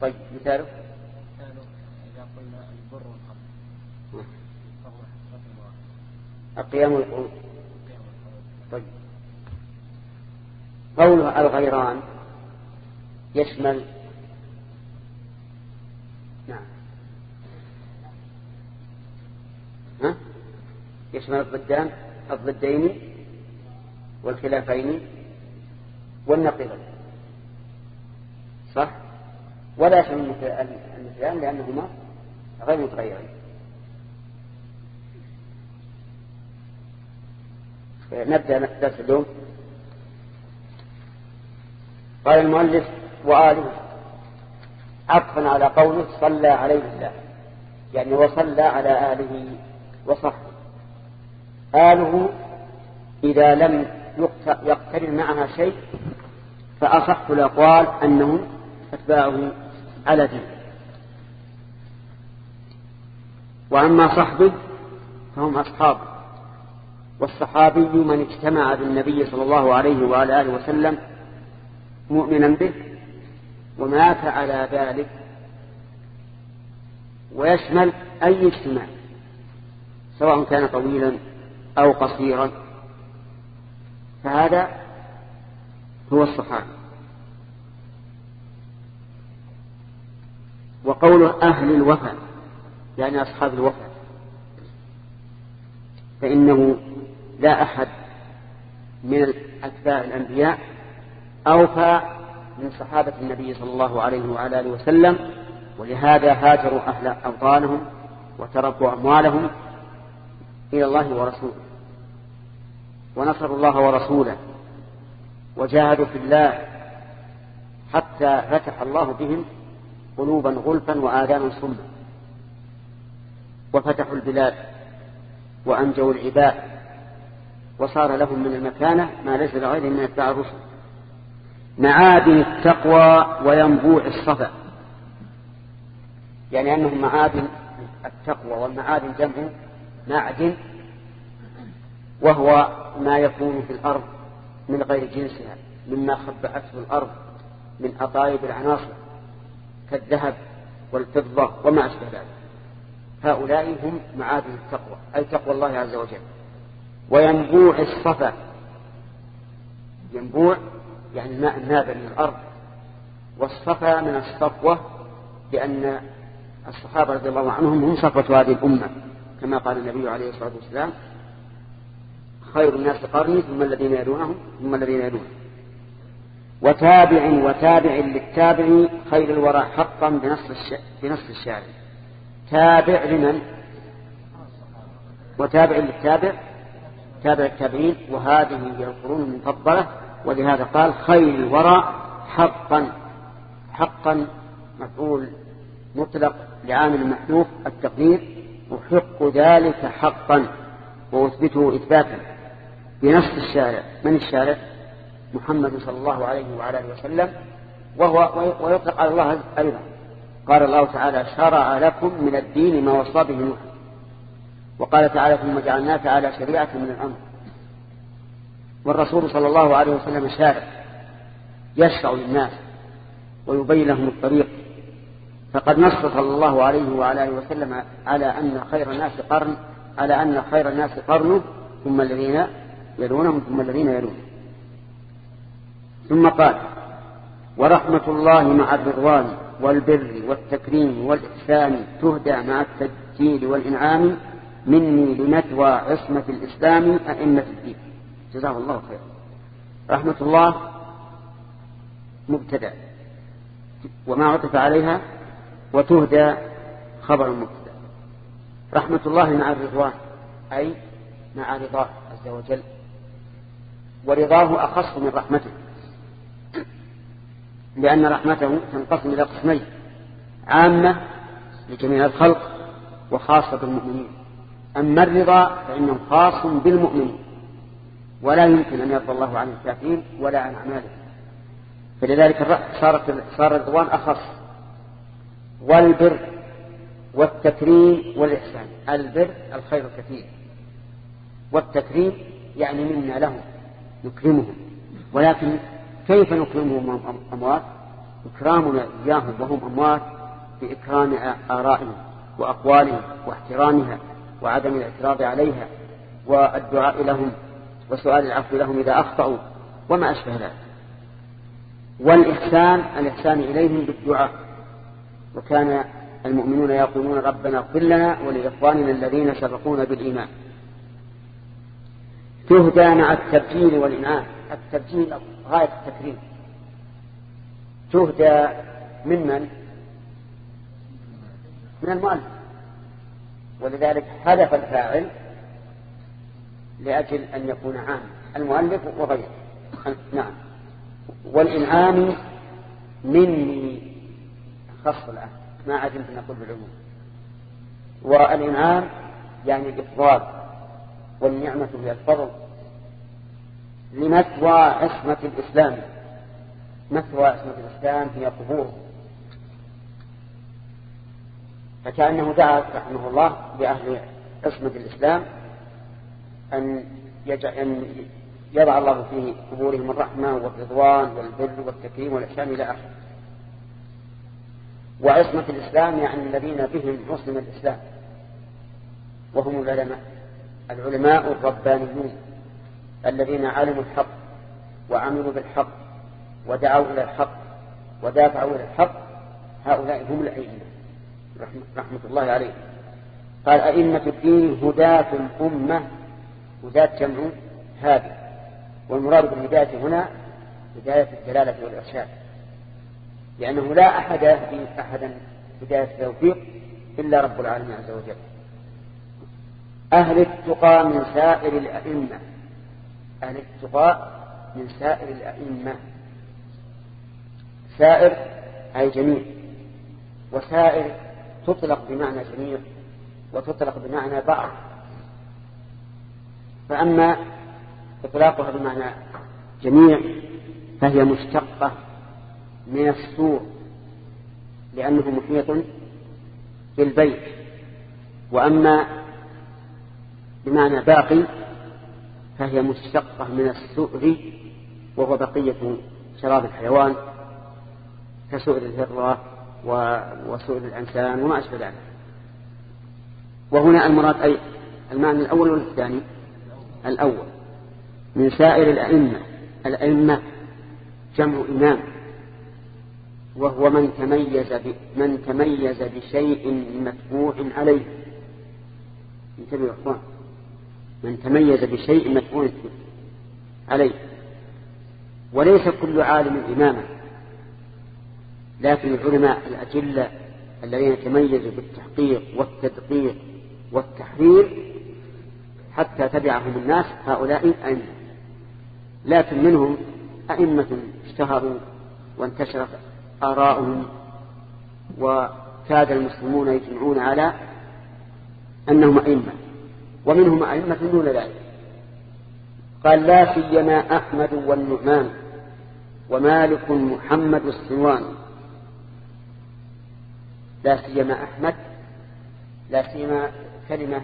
طيب مثاله. مثاله إذا قلنا البر حسرة واحد القيام والقعود. طيب. قوله الغيران يشمل نعم. ها؟ يشمل الضدان الضدين والخلافين والنقيضين. صح؟ ولا يشمل المثلان لأنهما غير متغيرين. نبدأ درس اليوم. قال المؤلف وآله عطفا على قوله صلى عليه الله. يعني وصلى على آله وصحبه. آله إذا لم يقترن معها شيء فأصح الأقوال أنهم أتباعه على دين. وأما صحبه فهم أصحابه. والصحابي من اجتمع بالنبي صلى الله عليه وعلى آله وسلم مؤمنا به ومات على ذلك ويشمل أي اجتماع سواء كان طويلا أو قصيرا. فهذا هو الصحابي. وقوله أهل الوفاء يعني أصحاب الوفاء فإنه لا أحد من أتباع الأنبياء أوفى من صحابة النبي صلى الله عليه وعلى آله وسلم ولهذا هاجروا أهل أوطانهم وتركوا أموالهم إلى الله ورسوله. ونصروا الله ورسوله وجاهدوا في الله حتى فتح الله بهم قلوبا غلفا وآذانا صما. وفتحوا البلاد وأنجوا العباد وصار لهم من المكانة ما ليس لغيرهم من اتباع الرسل. معادن التقوى وينبوع الصفا. يعني أنهم معادن التقوى والمعادن جمع معدن وهو ما يكون في الأرض من غير جنسها مما خبأته الأرض من أطايب العناصر كالذهب والفضة وما أشبه ذلك. هؤلاء هم معادن التقوى أي تقوى الله عز وجل. وينبوع الصفا. ينبوع يعني الماء النابع من الأرض. والصفا من الصفوة لأن الصحابة رضي الله عنهم هم صفوة هذه الأمة. كما قال النبي عليه الصلاة والسلام خير الناس قرني ثم الذين يلونهم ثم الذين يلونهم. وتابع وتابع للتابع خير الورى حقا بنص الش... بنص الشارع تابع لمن؟ وتابع للتابع تابع التابعين وهذه هي القرون المفضلة. ولهذا قال خير الورى حقا حقا مفعول مطلق لعامل محذوف التقدير. أحق ذلك حقا وأثبته إثباتا. بنص الشارع من الشارع؟ محمد صلى الله عليه وعلى آله وسلم. وهو ويطلق على الله أيضا. قال الله تعالى شرع لكم من الدين ما وصى به نوح وقال تعالى ثم جعلناك على شريعة من الأمر والرسول صلى الله عليه وسلم شارع يشرع للناس ويبين لهم الطريق. فقد نص صلى الله عليه وعلى آله وسلم على أن خير الناس قرن على أن خير الناس قرنه ثم الذين يلونهم ثم الذين يلونهم ثم قال ورحمة الله مع الرضوان والبر والتكريم والإحسان تهدى مع التجديد والإنعام مني لنتوى عصمة الإسلام أئمة الدين. جزاه الله خيرا. رحمة الله مبتدأ وما عطف عليها وتهدى خبر مبتدأ رحمة الله مع الرضوان أي مع رضاه عز وجل. ورضاه أخص من رحمته. لأن رحمته تنقسم إلى قسمين عامة لجميع الخلق وخاصة بالمؤمنين أما الرضا فإنه خاص بالمؤمنين ولا يمكن أن يرضى الله عن الكافرين ولا عن أعمالهم فلذلك صارت صار الرضوان أخص والبر والتكريم والإحسان. البر الخير الكثير والتكريم يعني منا لهم نكرمهم ولكن كيف نكرمهم أموات؟ إكرامنا إياهم وهم أموات بإكرام آرائهم وأقوالهم واحترامها. وعدم الاعتراض عليها والدعاء لهم وسؤال العفو لهم إذا أخطأوا وما أشبه ذلك. والإحسان الإحسان إليهم بالدعاء. وكان المؤمنون يقولون ربنا اغفر لنا ولإخواننا الذين سبقونا بالإيمان. تهدى مع التبجيل والإنعام. التبجيل غاية التكريم. تهدى ممن من المؤلف. ولذلك حذف الفاعل لأجل أن يكون عام. المؤلف وغيره. نعم. والإنعام مني. خص الآن. ما عجمت أن أقول بالعموم. والإنعام يعني الإفضال والنعمة هي الفضل. لمثوى عصمة الإسلام. مثوى عصمة الإسلام هي قبوره فكأنه دعا رحمه الله لأهل عصمة الإسلام أن, أن يضع الله في قبورهم الرحمة والرضوان والبر والتكريم والإحسان إلى آخره. وعصمة الإسلام يعني الذين بهم عصم الإسلام. وهم العلماء العلماء الربانيون الذين علموا الحق وعملوا بالحق ودعوا إلى الحق ودافعوا إلى الحق. هؤلاء هم الأئمة رحمة الله عليه. قال أئمة الدين هداة الأمة هداة جمع هادي والمراد بالهداية هنا هداية الدلالة والإرشاد. لأنه لا أحد يهدي أحدا هداية التوفيق إلا رب العالمين عز وجل. أهل التقى من سائر الأئمة. أهل التقى من سائر الأئمة. سائر أي جميع. وسائر تطلق بمعنى جميع وتطلق بمعنى بعض فأما إطلاقها بمعنى جميع فهي مشتقة من السور لأنه محيط بالبيت. وأما بمعنى باقي فهي مشتقة من السؤر وهو بقية شراب الحيوان كسؤر الهرة وسؤر الإنسان وما أشبه ذلك. وهنا المراد أي المعنى الأول والثاني الأول. من سائر الأئمة الأئمة جمع إمام. وهو من تميز من تميز بشيء متبوع عليه. انتبهوا يا إخوان. من تميز بشيء متبوع عليه. وليس كل عالم إماما. لكن العلماء الأجلة الذين تميزوا بالتحقيق والتدقيق والتحرير حتى تبعهم الناس هؤلاء أئمة لكن منهم أئمة اشتهروا وانتشرت آراؤهم وكاد المسلمون يجمعون على أنهم أئمة ومنهم أئمة دون ذلك. قال لا سيما أحمد والنعمان ومالك محمد الصوان لا سيما أحمد لا سيما كلمة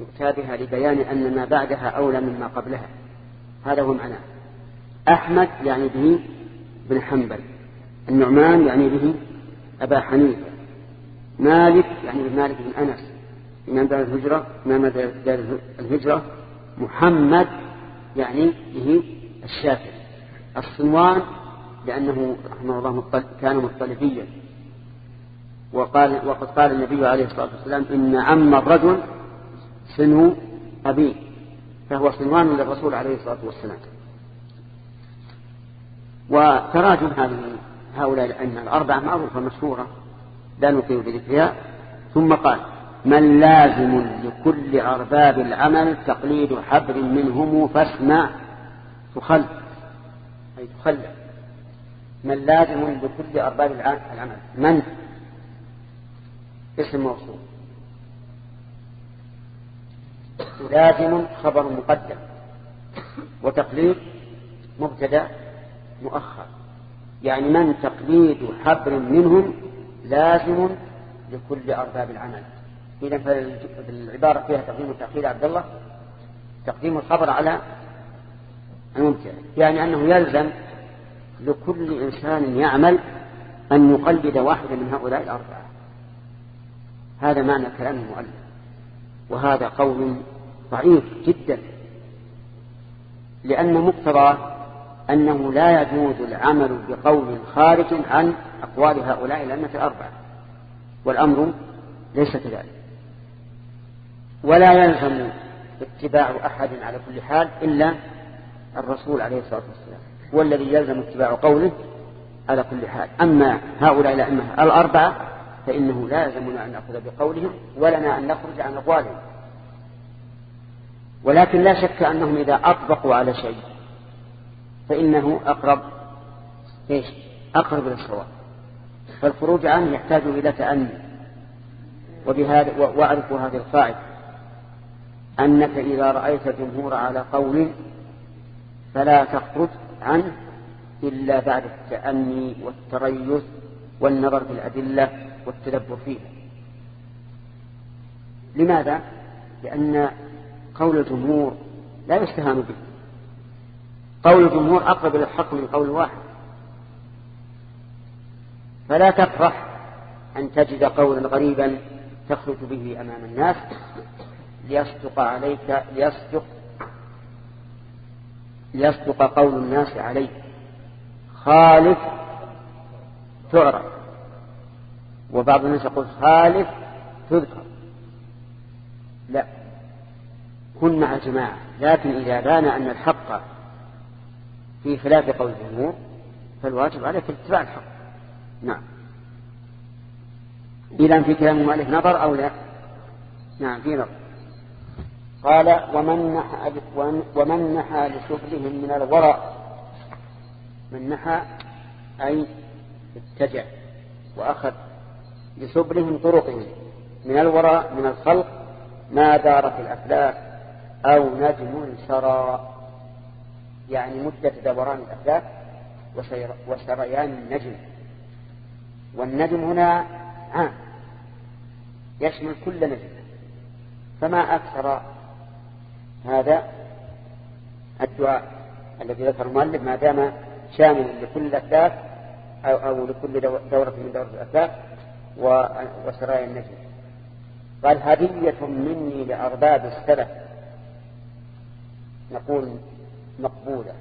يؤتى لبيان أن ما بعدها أولى مما قبلها. هذا هو معناه. أحمد يعني به بن حنبل النعمان يعني به أبا حنيفة مالك يعني مالك بن أنس إمام دار الهجرة إمام دار الهجرة محمد يعني به الشافعي. الصنوان لأنه رحمه الله كان مطلبيا. وقال وقد قال النبي عليه الصلاة والسلام إن عم الرجل سنو أبيه فهو صنوان للرسول عليه الصلاة والسلام. وتراجم هؤلاء الأئمة الأربعة معروفة مشهورة لا نطيل بذكرها. ثم قال من لازم لكل أرباب العمل تقليد حبر منهم فاسمع تخل أي تخل من لازم لكل أرباب العمل. من؟ اسم موصول. لازم خبر مقدم. وتقليد مبتدا مؤخر. يعني من تقليد حبر منهم لازم لكل أرباب العمل. إذا فالعبارة فيها تقديم التأخير عبد الله. تقديم الخبر على المبتدا. يعني أنه يلزم لكل إنسان يعمل أن نقلد واحدا من هؤلاء الأربعة. هذا معنى كلام المؤلف. وهذا قول ضعيف جدا. لأن مقتضى أنه لا يجوز العمل بقول خارج عن أقوال هؤلاء الأئمة الأربعة. والأمر ليس كذلك. ولا يلزم اتباع أحد على كل حال إلا الرسول عليه الصلاة والسلام. هو الذي يلزم اتباع قوله على كل حال. أما هؤلاء الأئمة الأربعة فإنه لا يلزمنا أن نأخذ بقولهم ولنا أن نخرج عن أقوالهم. ولكن لا شك أنهم إذا أطبقوا على شيء فإنه أقرب إيش؟ أقرب للصواب فالخروج عنه يحتاج إلى تأني وبهذا وأعرف هذه القاعدة. أنك إذا رأيت الجمهور على قول فلا تخرج عنه إلا بعد التأني والتريث والنظر في الأدلة والتدبر فيها لماذا؟ لأن قول الجمهور لا يستهان به. قول الجمهور أقرب إلى الحق من قول واحد. فلا تفرح أن تجد قولا غريبا تخرج به أمام الناس ليصدق عليك ليصدق ليصدق قول الناس عليك. خالف تعرف. وبعض الناس يقول خالف تذكر. لا. كن مع الجماعة. لكن إذا بان أن الحق في خلاف قول الجمهور فالواجب عليك اتباع الحق. نعم. إذا في كلام المؤلف نظر أو لا؟ نعم في نظر. قال ومن نحى ومن نحى من الورع. من نحى أي اتجع وأخذ. لسبلهم طرقهم. من الوراء من الخلق ما دار في الأفلاك أو نجم سرى يعني مدة دوران الأفلاك وسريان النجم. والنجم هنا عام. يشمل كل نجم. فما أكثر هذا؟ الدعاء الذي ذكر المؤلف ما دام شامل لكل الأفلاك أو, أو لكل دورة من دورة الأفلاك وسرايا النجم. قال هدية مني لأرباب السلف. نقول مقبولة.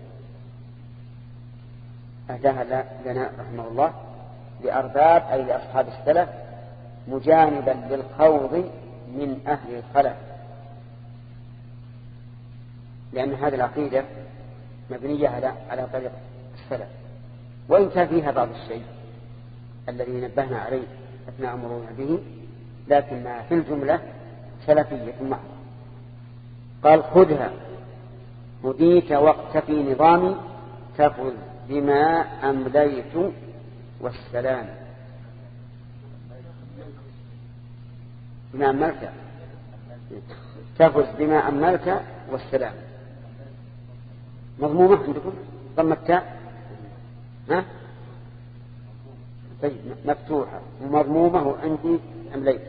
أهداها لنا رحمه الله. لأرباب أي لأصحاب السلف مجانبا للخوض من أهل الخلف. لأن هذه العقيدة مبنية على على طريق السلف. وإن كان فيها بعض الشيء الذي نبهنا عليه. أثناء مرورنا به لكن في الجملة سلفية محضة قال خذها. هديت وقت في نظامي تفز بما أمليت والسلام. بما أملت. تفز بما أملت والسلام. مضمومة عندكم؟ ضم التاء. ها؟ مفتوحة ومضمومة وعندي أمليت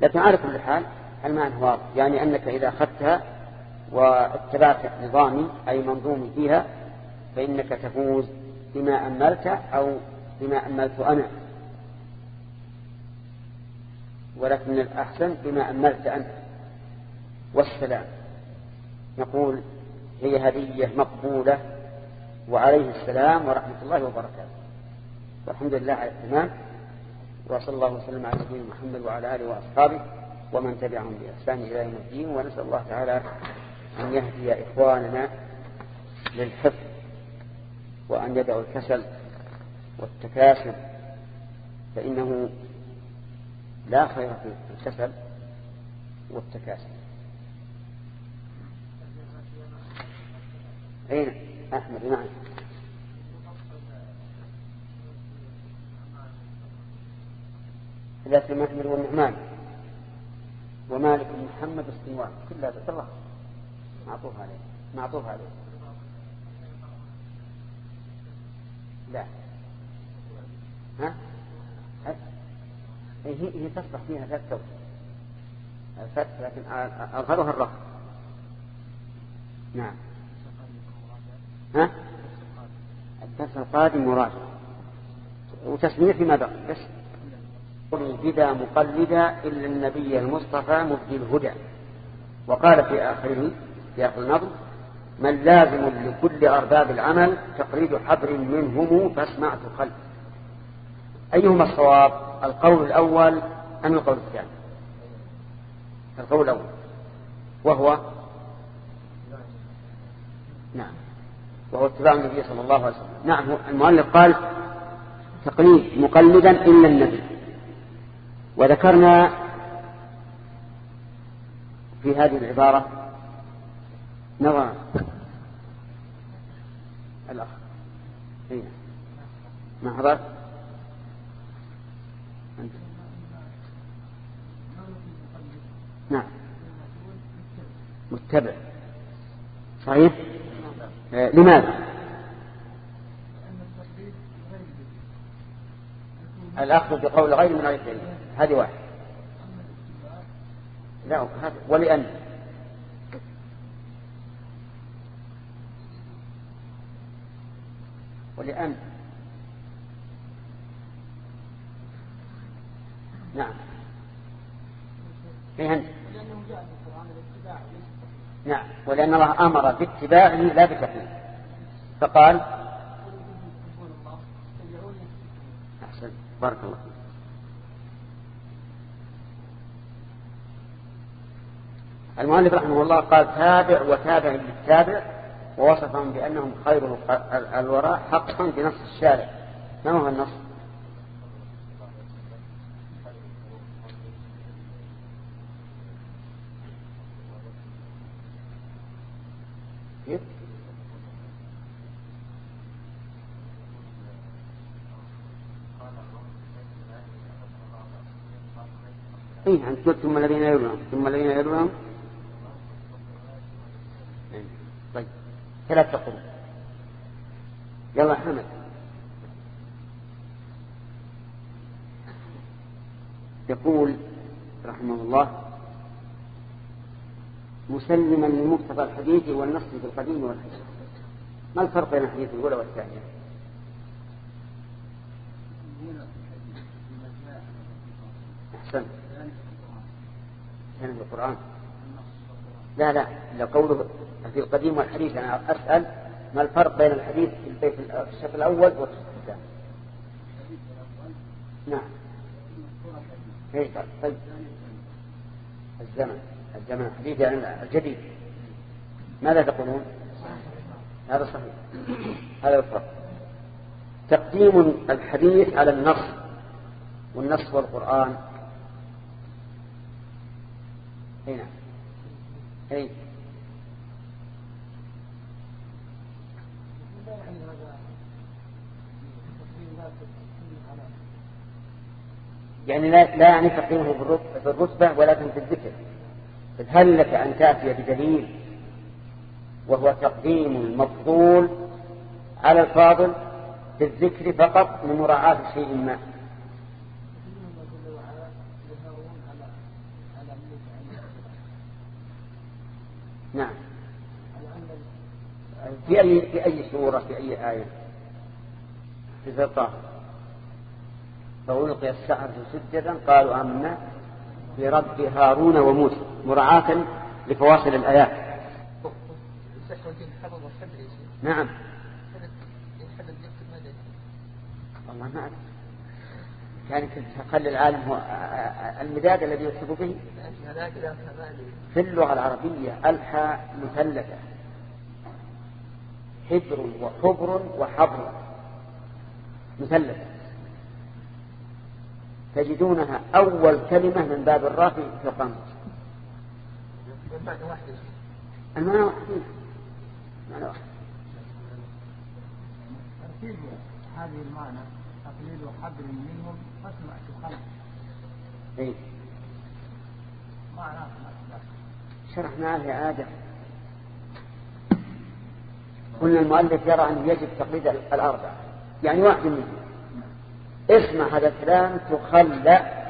لكن على كل حال المعنى واضح. يعني أنك إذا أخذتها واتبعت نظامي أي منظومي فيها فإنك تفوز بما أملت أو بما أملت أنا. ولكن الأحسن بما أملت أنت. والسلام. نقول هي هدية مقبولة. وعليه السلام ورحمة الله وبركاته. والحمد لله على التمام وصلى الله وسلم على نبينا محمد وعلى آله وأصحابه ومن تبعهم بإحسان إلى يوم الدين ونسأل الله تعالى أن يهدي إخواننا للحفظ وأن يدعوا الكسل والتكاسل فإنه لا خير في الكسل والتكاسل. أين؟ أحمد نعم. ثلاثة محمد والنعمان ومالك بن محمد السنوان كلها بالله معطوف عليه. معطوف عليه. لا. ها؟ هي هي تصبح فيها فتح الفتح لكن أظهرها الرفض نعم. ها؟ الدرس القادم مراجع وتسمية فيما بقي بس. بدا مقلدا إلا النبي المصطفى مبدي الهدى. وقال في آخره في آخر النظم من لازم لكل أرباب العمل تقريد حبر منهم فاسمعت خلف أيهما الصواب؟ القول الأول أم القول الثاني؟ القول الأول. وهو؟ نعم. وهو اتباع النبي صلى الله عليه وسلم. نعم المؤلف قال تقليد مقلدا إلا النبي. وذكرنا في هذه العبارة نظر الأخ. أين ما حضر؟ نعم. متبع. صحيح؟ آه، لماذا؟ الأخذ بقول غير من غير دليل. هذه واحد. لا هذا. ولأن. ولأن. نعم. إيه أنت؟ نعم. ولأن الله أمر باتباعه لا بتقليد فقال أحسن. بارك الله فيك. المؤلف رحمه الله قال تابع وتابع للتابع ووصفهم بأنهم خير الوراء حقا بنص الشارع. ما هو النص؟ كيف؟ إيه أنت قلت ثم الذين يلونهم ثم الذين يلونهم إيه. طيب ثلاث تقول يلا حمد يقول رحمه الله مسلما لمقتضى الحديث والنص في القديم والحديث. ما الفرق بين الحديث الأولى والثانية؟ أحسن. كان في القرآن. لا لا. لو قوله في القديم والحديث. أنا أسأل ما الفرق بين الحديث في البيت الشق الأول والشق الثاني؟ نعم. إيش طيب. الزمن. الزمن الحديث يعني الجديد. ماذا تقولون؟ هذا صحيح. هذا الفرق. تقديم الحديث على النص والنص والقرآن. هنا نعم. أي. يعني لا, لا يعني تقييمه بالرتبة ولكن في الذكر. هل لك أن تأتي بدليل وهو تقديم المفضول على الفاضل في الذكر فقط لمراعاة شيء ما. نعم. في أي في أي سورة في أي آية؟ في سلطان فألقي السحرة سجدا قالوا آمنا برب هارون وموسى. مراعاة لفواصل الآيات. نعم. والله ما أعرف كان خلي العالم هو المداد الذي يكتب به؟ في اللغة العربية الحاء مثلثة. حبر وحبر وحبر. مثلثة. تجدونها أول كلمة من باب الراء في القاموس. المعنى واحد. المعنى ترتيب هذه المعنى تقليد حبر منهم فاسمع تخلف اي معنى شرحناه يا آدم. قلنا المؤلف يرى أن يجب تقليد الأربعة يعني واحد منهم. اسمع هذا الكلام تخلى